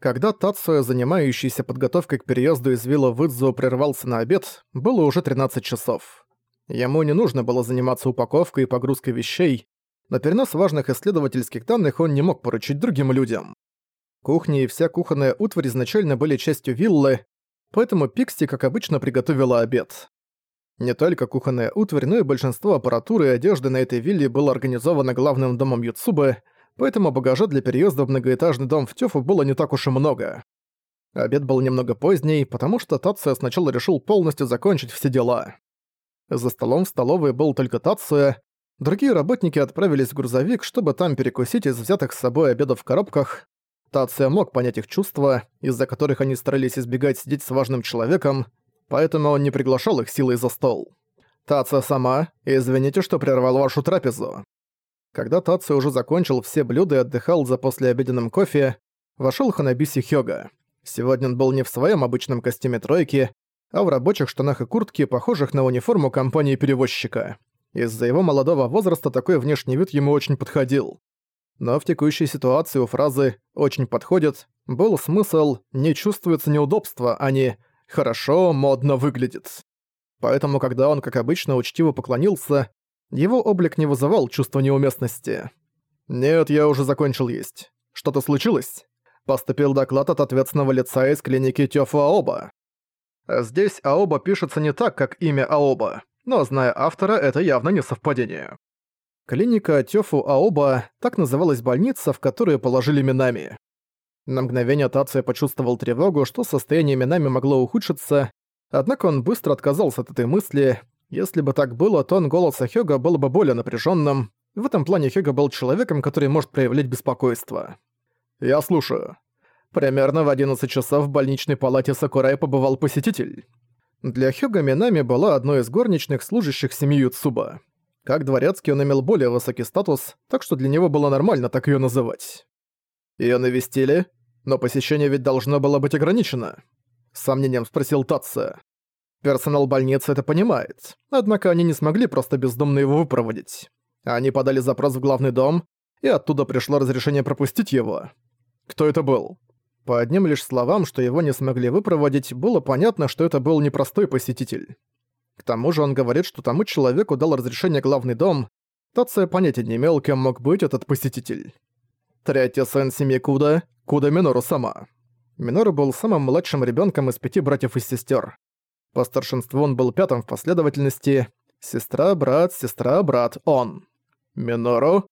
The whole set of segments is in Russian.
Когда Тацуя, занимающийся подготовкой к переезду из Вилла в Идзу, прервался на обед, было уже 13 часов. Ему не нужно было заниматься упаковкой и погрузкой вещей, но перенос важных исследовательских данных он не мог поручить другим людям. Кухня и вся кухонная утварь изначально были частью виллы, поэтому Пикси, как обычно, приготовила обед. Не только кухонная утварь, но и большинство аппаратуры и одежды на этой вилле было организовано главным домом Юцубы, поэтому багажа для переезда в многоэтажный дом в Тёфу было не так уж и много. Обед был немного поздний, потому что Тация сначала решил полностью закончить все дела. За столом в столовой был только Тация, другие работники отправились в грузовик, чтобы там перекусить из взятых с собой обедов в коробках. Тация мог понять их чувства, из-за которых они старались избегать сидеть с важным человеком, поэтому он не приглашал их силой за стол. «Тация сама, извините, что прервал вашу трапезу». Когда Тацу уже закончил все блюда и отдыхал за послеобеденным кофе, вошел Ханабиси Хёга. Сегодня он был не в своем обычном костюме тройки, а в рабочих штанах и куртке, похожих на униформу компании-перевозчика. Из-за его молодого возраста такой внешний вид ему очень подходил. Но в текущей ситуации у фразы «очень подходит» был смысл «не чувствуется неудобства», а не «хорошо, модно выглядит». Поэтому, когда он, как обычно, учтиво поклонился, его облик не вызывал чувства неуместности. «Нет, я уже закончил есть. Что-то случилось?» Поступил доклад от ответственного лица из клиники Тёфу Аоба. Здесь Аоба пишется не так, как имя Аоба, но, зная автора, это явно не совпадение. Клиника Тёфу Аоба – так называлась больница, в которую положили Минами. На мгновение Тация почувствовал тревогу, что состояние Минами могло ухудшиться, однако он быстро отказался от этой мысли, если бы так было, тон голоса Хёга был бы более напряженным. В этом плане Хёга был человеком, который может проявлять беспокойство. «Я слушаю. Примерно в 11 часов в больничной палате Сакурай побывал посетитель. Для Хёга Минами была одной из горничных, служащих семьи Юцуба. Как дворецкий он имел более высокий статус, так что для него было нормально так её называть. Её навестили, но посещение ведь должно было быть ограничено. С сомнением спросил Татца. Персонал больницы это понимает, однако они не смогли просто бездомно его выпроводить. Они подали запрос в главный дом, и оттуда пришло разрешение пропустить его. Кто это был? По одним лишь словам, что его не смогли выпроводить, было понятно, что это был непростой посетитель. К тому же он говорит, что тому человеку дал разрешение главный дом, Тация понятия не имел, кем мог быть этот посетитель. Третий сын семьи Куда, Куда Минору сама. Минору был самым младшим ребенком из пяти братьев и сестер. По старшинству он был пятым в последовательности. Сестра, брат, сестра, брат, он. Минору?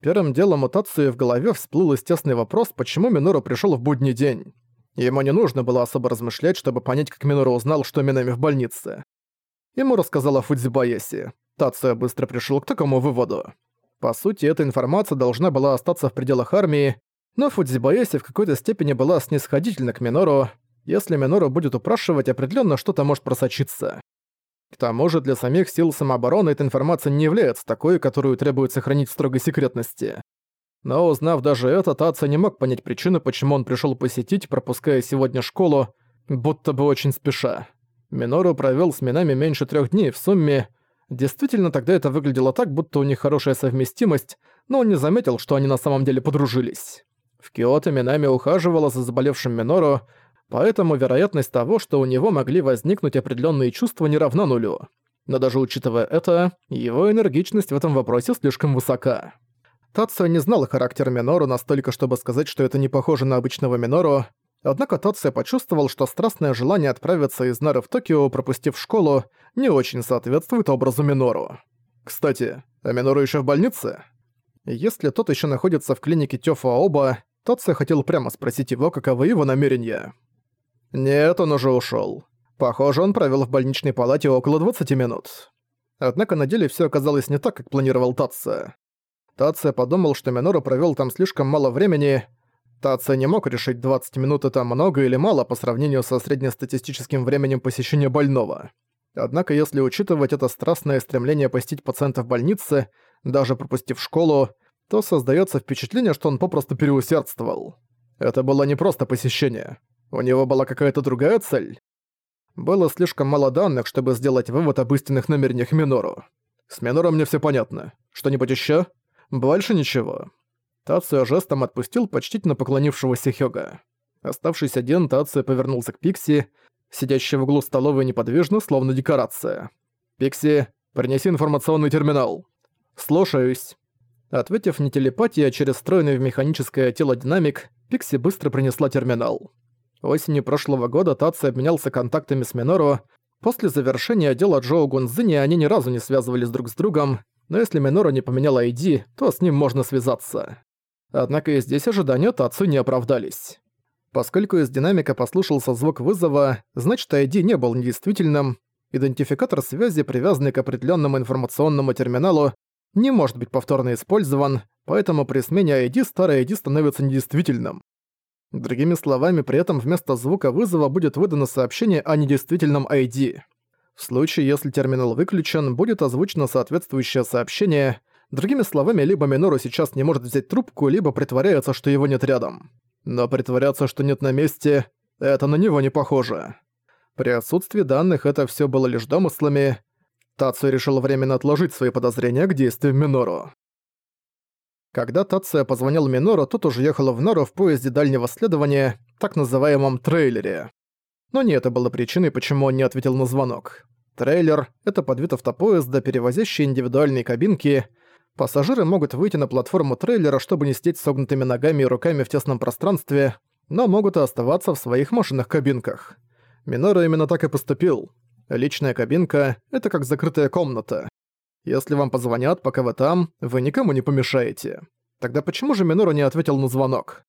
Первым делом у Тацуи в голове всплыл естественный вопрос, почему Минору пришел в будний день. Ему не нужно было особо размышлять, чтобы понять, как Минору узнал, что Минами в больнице. Ему рассказала Фудзибаеси. Тацуя быстро пришел к такому выводу. По сути, эта информация должна была остаться в пределах армии, но Фудзибаеси в какой-то степени была снисходительна к Минору, если Минору будет упрашивать, определенно что-то может просочиться. К тому же для самих сил самообороны эта информация не является такой, которую требует сохранить в строгой секретности. Но узнав даже это, Таца не мог понять причину, почему он пришел посетить, пропуская сегодня школу, будто бы очень спеша. Минору провел с Минами меньше трех дней в сумме. Действительно, тогда это выглядело так, будто у них хорошая совместимость, но он не заметил, что они на самом деле подружились. В Киото Минами ухаживала за заболевшим Минору, Поэтому вероятность того, что у него могли возникнуть определенные чувства, не равна нулю. Но даже учитывая это, его энергичность в этом вопросе слишком высока. Тацио не знал характер Минору настолько, чтобы сказать, что это не похоже на обычного Минору, однако Тацио почувствовал, что страстное желание отправиться из Нары в Токио, пропустив школу, не очень соответствует образу Минору. Кстати, а Минору еще в больнице? Если тот еще находится в клинике Тёфу Аоба, Тацио хотел прямо спросить его, каковы его намерения. Нет, он уже ушёл. Похоже, он провёл в больничной палате около 20 минут. Однако на деле всё оказалось не так, как планировал Татца. Татца подумал, что Минору провёл там слишком мало времени. Татца не мог решить, 20 минут это много или мало по сравнению со среднестатистическим временем посещения больного. Однако если учитывать это страстное стремление посетить пациента в больнице, даже пропустив школу, то создаётся впечатление, что он попросту переусердствовал. Это было не просто посещение. У него была какая-то другая цель? Было слишком мало данных, чтобы сделать вывод об истинных намерениях Минору. С Минором мне все понятно. Что-нибудь еще? Больше ничего. Тацуя жестом отпустил почтительно поклонившегося Хёга. Оставшись один, Тация повернулся к Пикси, сидящий в углу столовой неподвижно, словно декорация. «Пикси, принеси информационный терминал». «Слушаюсь». Ответив не телепатия, а через встроенный в механическое тело динамик, Пикси быстро принесла терминал. Осенью прошлого года Таци обменялся контактами с Минору. После завершения дела Джоу Гунзини они ни разу не связывались друг с другом, но если Минору не поменял ID, то с ним можно связаться. Однако и здесь ожидания Тацу не оправдались. Поскольку из динамика послушался звук вызова, значит ID не был недействительным, идентификатор связи, привязанный к определенному информационному терминалу, не может быть повторно использован, поэтому при смене ID старый ID становится недействительным. Другими словами, при этом вместо звука вызова будет выдано сообщение о недействительном ID. В случае, если терминал выключен, будет озвучено соответствующее сообщение. Другими словами, либо Минору сейчас не может взять трубку, либо притворяется, что его нет рядом. Но притворяться, что нет на месте, это на него не похоже. При отсутствии данных это все было лишь домыслами. Тацу решил временно отложить свои подозрения к действиям Минору. Когда Тация позвонил Минору, тот уже ехал в Нору в поезде дальнего следования, так называемом трейлере. Но не это было причиной, почему он не ответил на звонок. Трейлер — это подвид автопоезда, перевозящий индивидуальные кабинки. Пассажиры могут выйти на платформу трейлера, чтобы не сидеть согнутыми ногами и руками в тесном пространстве, но могут и оставаться в своих машинных кабинках. Минору именно так и поступил. Личная кабинка — это как закрытая комната. Если вам позвонят, пока вы там, вы никому не помешаете. Тогда почему же Минору не ответил на звонок?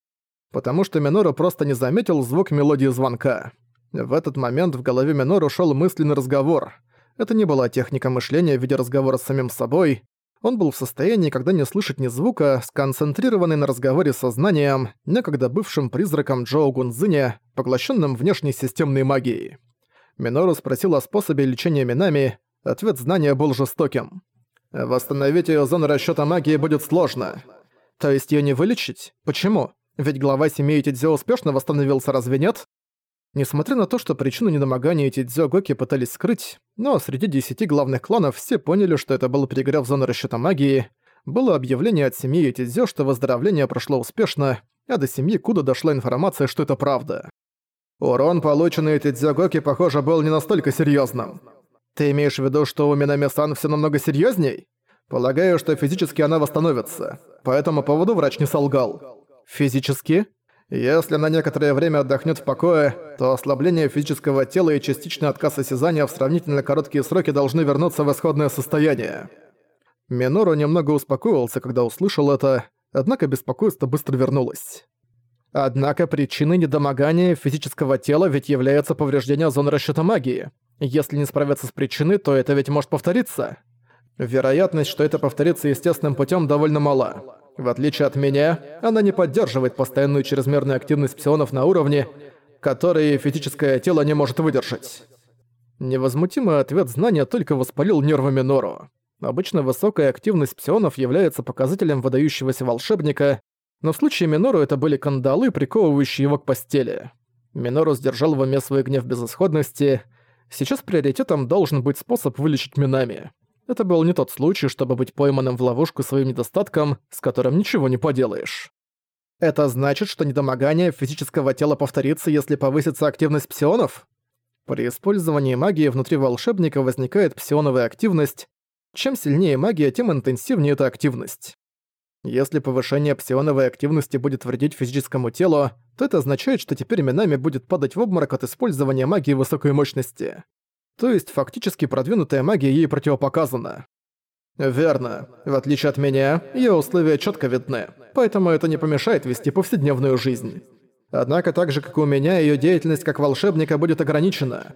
Потому что Минору просто не заметил звук мелодии звонка. В этот момент в голове Минору шел мысленный разговор. Это не была техника мышления в виде разговора с самим собой. Он был в состоянии, когда не слышать ни звука, сконцентрированный на разговоре с сознанием, некогда бывшим призраком Джоу Гунзиня, поглощенным внешней системной магией. Минору спросил о способе лечения Минами, Ответ знания был жестоким. Восстановить ее зону расчёта магии будет сложно. То есть её не вылечить? Почему? Ведь глава семьи Тидзё успешно восстановился, разве нет? Несмотря на то, что причину недомогания Тидзё Гоки пытались скрыть, но среди десяти главных кланов все поняли, что это был перегрев зоны расчёта магии, было объявление от семьи Тидзё, что выздоровление прошло успешно, а до семьи Куда дошла информация, что это правда. Урон, полученный Тидзё Гоки, похоже, был не настолько серьёзным. Ты имеешь в виду, что у Минами-сан всё намного серьёзней? Полагаю, что физически она восстановится. По этому поводу врач не солгал. Физически? Если на некоторое время отдохнёт в покое, то ослабление физического тела и частичный отказ осязания в сравнительно короткие сроки должны вернуться в исходное состояние. Минору немного успокоился, когда услышал это, однако беспокойство быстро вернулось. Однако причиной недомогания физического тела ведь является повреждение зоны расчёта магии. Если не справиться с причиной, то это ведь может повториться. Вероятность, что это повторится естественным путем, довольно мала. В отличие от меня, она не поддерживает постоянную чрезмерную активность псионов на уровне, который физическое тело не может выдержать. Невозмутимый ответ знания только воспалил нервы Минору. Обычно высокая активность псионов является показателем выдающегося волшебника, но в случае Минору это были кандалы, приковывающие его к постели. Минору сдержал в уме свой гнев безысходности, Сейчас приоритетом должен быть способ вылечить Минами. Это был не тот случай, чтобы быть пойманным в ловушку своим недостатком, с которым ничего не поделаешь. Это значит, что недомогание физического тела повторится, если повысится активность псионов? При использовании магии внутри волшебника возникает псионовая активность. Чем сильнее магия, тем интенсивнее эта активность. Если повышение псионовой активности будет вредить физическому телу, то это означает, что теперь Минами будет падать в обморок от использования магии высокой мощности. То есть фактически продвинутая магия ей противопоказана. Верно. В отличие от меня, ее условия четко видны, поэтому это не помешает вести повседневную жизнь. Однако так же, как и у меня, ее деятельность как волшебника будет ограничена.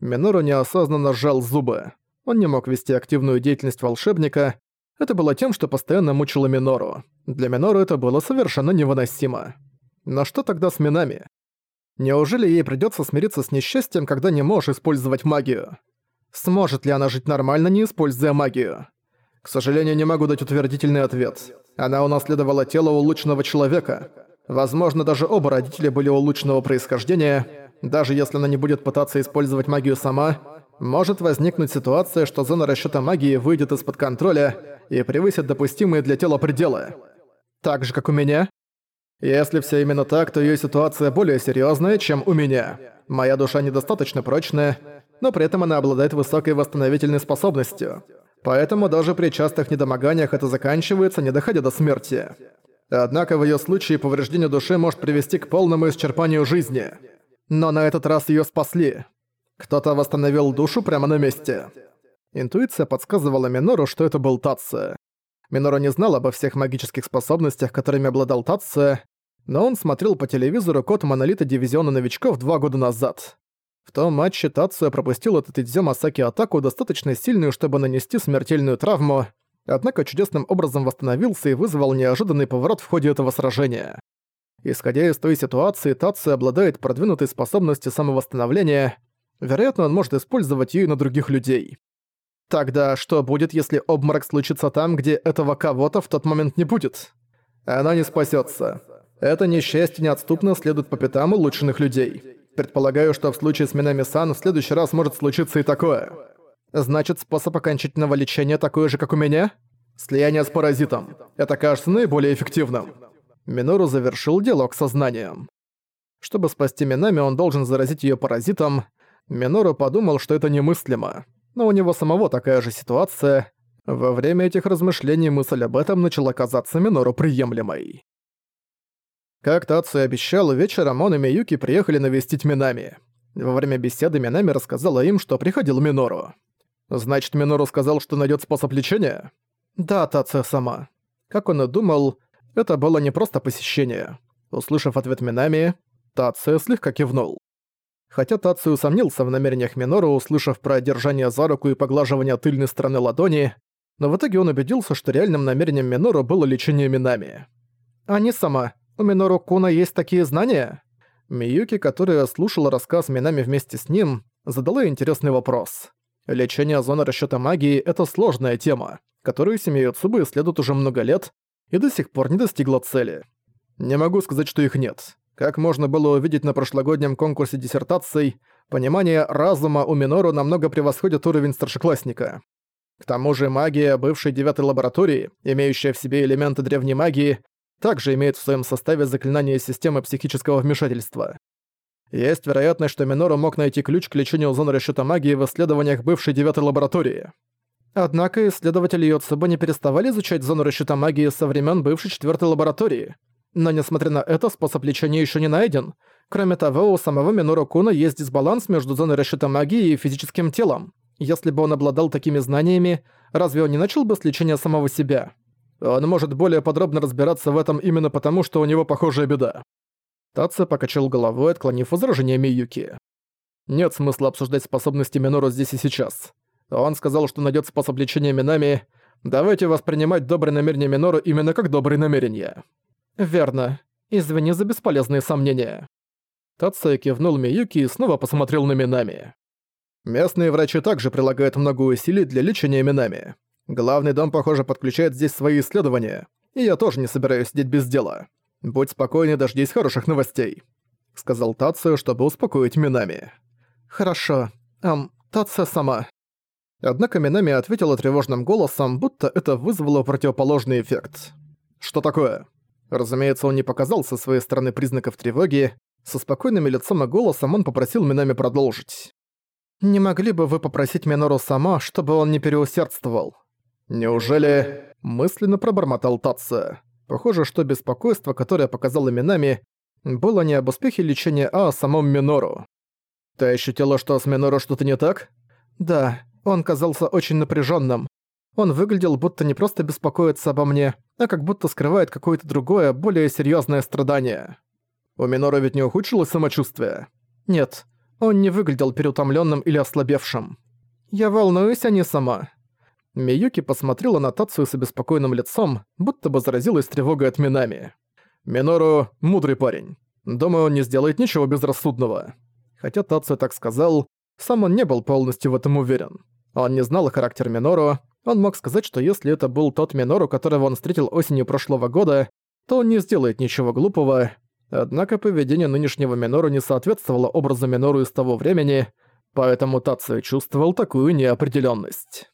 Минору неосознанно сжал зубы. Он не мог вести активную деятельность волшебника. Это было тем, что постоянно мучило Минору. Для Минору это было совершенно невыносимо. Но что тогда с Минами? Неужели ей придётся смириться с несчастьем, когда не можешь использовать магию? Сможет ли она жить нормально, не используя магию? К сожалению, не могу дать утвердительный ответ. Она унаследовала тело улучшенного человека. Возможно, даже оба родителя были улучшенного происхождения. Даже если она не будет пытаться использовать магию сама, может возникнуть ситуация, что зона расчёта магии выйдет из-под контроля и превысит допустимые для тела пределы. Так же, как у меня, Если все именно так, то ее ситуация более серьезная, чем у меня. Моя душа недостаточно прочная, но при этом она обладает высокой восстановительной способностью. Поэтому даже при частых недомоганиях это заканчивается, не доходя до смерти. Однако в ее случае повреждение души может привести к полному исчерпанию жизни. Но на этот раз ее спасли. Кто-то восстановил душу прямо на месте. Интуиция подсказывала Минору, что это был Татсо. Минору не знал обо всех магических способностях, которыми обладал Татсо, но он смотрел по телевизору код Монолита Дивизиона Новичков два года назад. В том матче Тацуя пропустил этот Идзё Масаки атаку достаточно сильную, чтобы нанести смертельную травму, однако чудесным образом восстановился и вызвал неожиданный поворот в ходе этого сражения. Исходя из той ситуации, Тацуя обладает продвинутой способностью самовосстановления, вероятно, он может использовать её на других людей. Тогда что будет, если обморок случится там, где этого кого-то в тот момент не будет? Она не спасётся. Это несчастье неотступно следует по пятам улучшенных людей. Предполагаю, что в случае с Минами-сан в следующий раз может случиться и такое. Значит, способ окончательного лечения такой же, как у меня? Слияние с паразитом. Это кажется наиболее эффективным. Минору завершил диалог с сознанием. Чтобы спасти Минами, он должен заразить её паразитом. Минору подумал, что это немыслимо. Но у него самого такая же ситуация. Во время этих размышлений мысль об этом начала казаться Минору приемлемой. Как Тацу обещал, вечером он и Миюки приехали навестить Минами. Во время беседы Минами рассказала им, что приходил Минору. «Значит, Минору сказал, что найдет способ лечения?» «Да, Тацу сама». Как он и думал, это было не просто посещение. Услышав ответ Минами, Тацу слегка кивнул. Хотя Тацу усомнился в намерениях Минору, услышав про держание за руку и поглаживание тыльной стороны ладони, но в итоге он убедился, что реальным намерением Минору было лечение Минами. «Они сама. У Минору Куна есть такие знания?» Миюки, которая слушала рассказ Минами вместе с ним, задала интересный вопрос. Лечение зоны расчёта магии — это сложная тема, которую семья Цубы исследует уже много лет и до сих пор не достигла цели. Не могу сказать, что их нет. Как можно было увидеть на прошлогоднем конкурсе диссертаций, понимание разума у Минору намного превосходит уровень старшеклассника. К тому же магия бывшей девятой лаборатории, имеющая в себе элементы древней магии, также имеет в своем составе заклинание системы психического вмешательства. Есть вероятность, что Минору мог найти ключ к лечению зоны расчёта магии в исследованиях бывшей девятой лаборатории. Однако исследователи Йоцуба не переставали изучать зону расчёта магии со времен бывшей четвертой лаборатории. Но несмотря на это, способ лечения еще не найден. Кроме того, у самого Минору Куна есть дисбаланс между зоной расчёта магии и физическим телом. Если бы он обладал такими знаниями, разве он не начал бы с лечения самого себя? Он может более подробно разбираться в этом именно потому, что у него похожая беда». Татца покачал головой, отклонив возражение Миюки. «Нет смысла обсуждать способности Минору здесь и сейчас. Он сказал, что найдет способ лечения Минами. Давайте воспринимать добрые намерения Минору именно как добрые намерения». «Верно. Извини за бесполезные сомнения». Татца кивнул Миюки и снова посмотрел на Минами. Местные врачи также прилагают много усилий для лечения Минами. Главный дом, похоже, подключает здесь свои исследования, и я тоже не собираюсь сидеть без дела. Будь спокойнее, дождись хороших новостей», — сказал Тацию, чтобы успокоить Минами. «Хорошо. Эм, Тация сама». Однако Минами ответила тревожным голосом, будто это вызвало противоположный эффект. «Что такое?» Разумеется, он не показал со своей стороны признаков тревоги. Со спокойным лицом и голосом он попросил Минами продолжить. «Не могли бы вы попросить Минору сама, чтобы он не переусердствовал? «Неужели...» – мысленно пробормотал Татца. Похоже, что беспокойство, которое показал именами, было не об успехе лечения, а о самом Минору. «Ты ощутила, что с Минору что-то не так?» «Да, он казался очень напряженным. Он выглядел, будто не просто беспокоится обо мне, а как будто скрывает какое-то другое, более серьезное страдание. У Минору ведь не ухудшилось самочувствие? Нет, он не выглядел переутомленным или ослабевшим. Я волнуюсь, а не сама. Миюки посмотрела на Тацию с обеспокоенным лицом, будто бы заразилась тревогой от Минами. «Минору – мудрый парень. Думаю, он не сделает ничего безрассудного». Хотя Тацию так сказал, сам он не был полностью в этом уверен. Он не знал характер Минору, он мог сказать, что если это был тот Минору, которого он встретил осенью прошлого года, то он не сделает ничего глупого, однако поведение нынешнего Минору не соответствовало образу Минору из того времени, поэтому Тацию чувствовал такую неопределенность.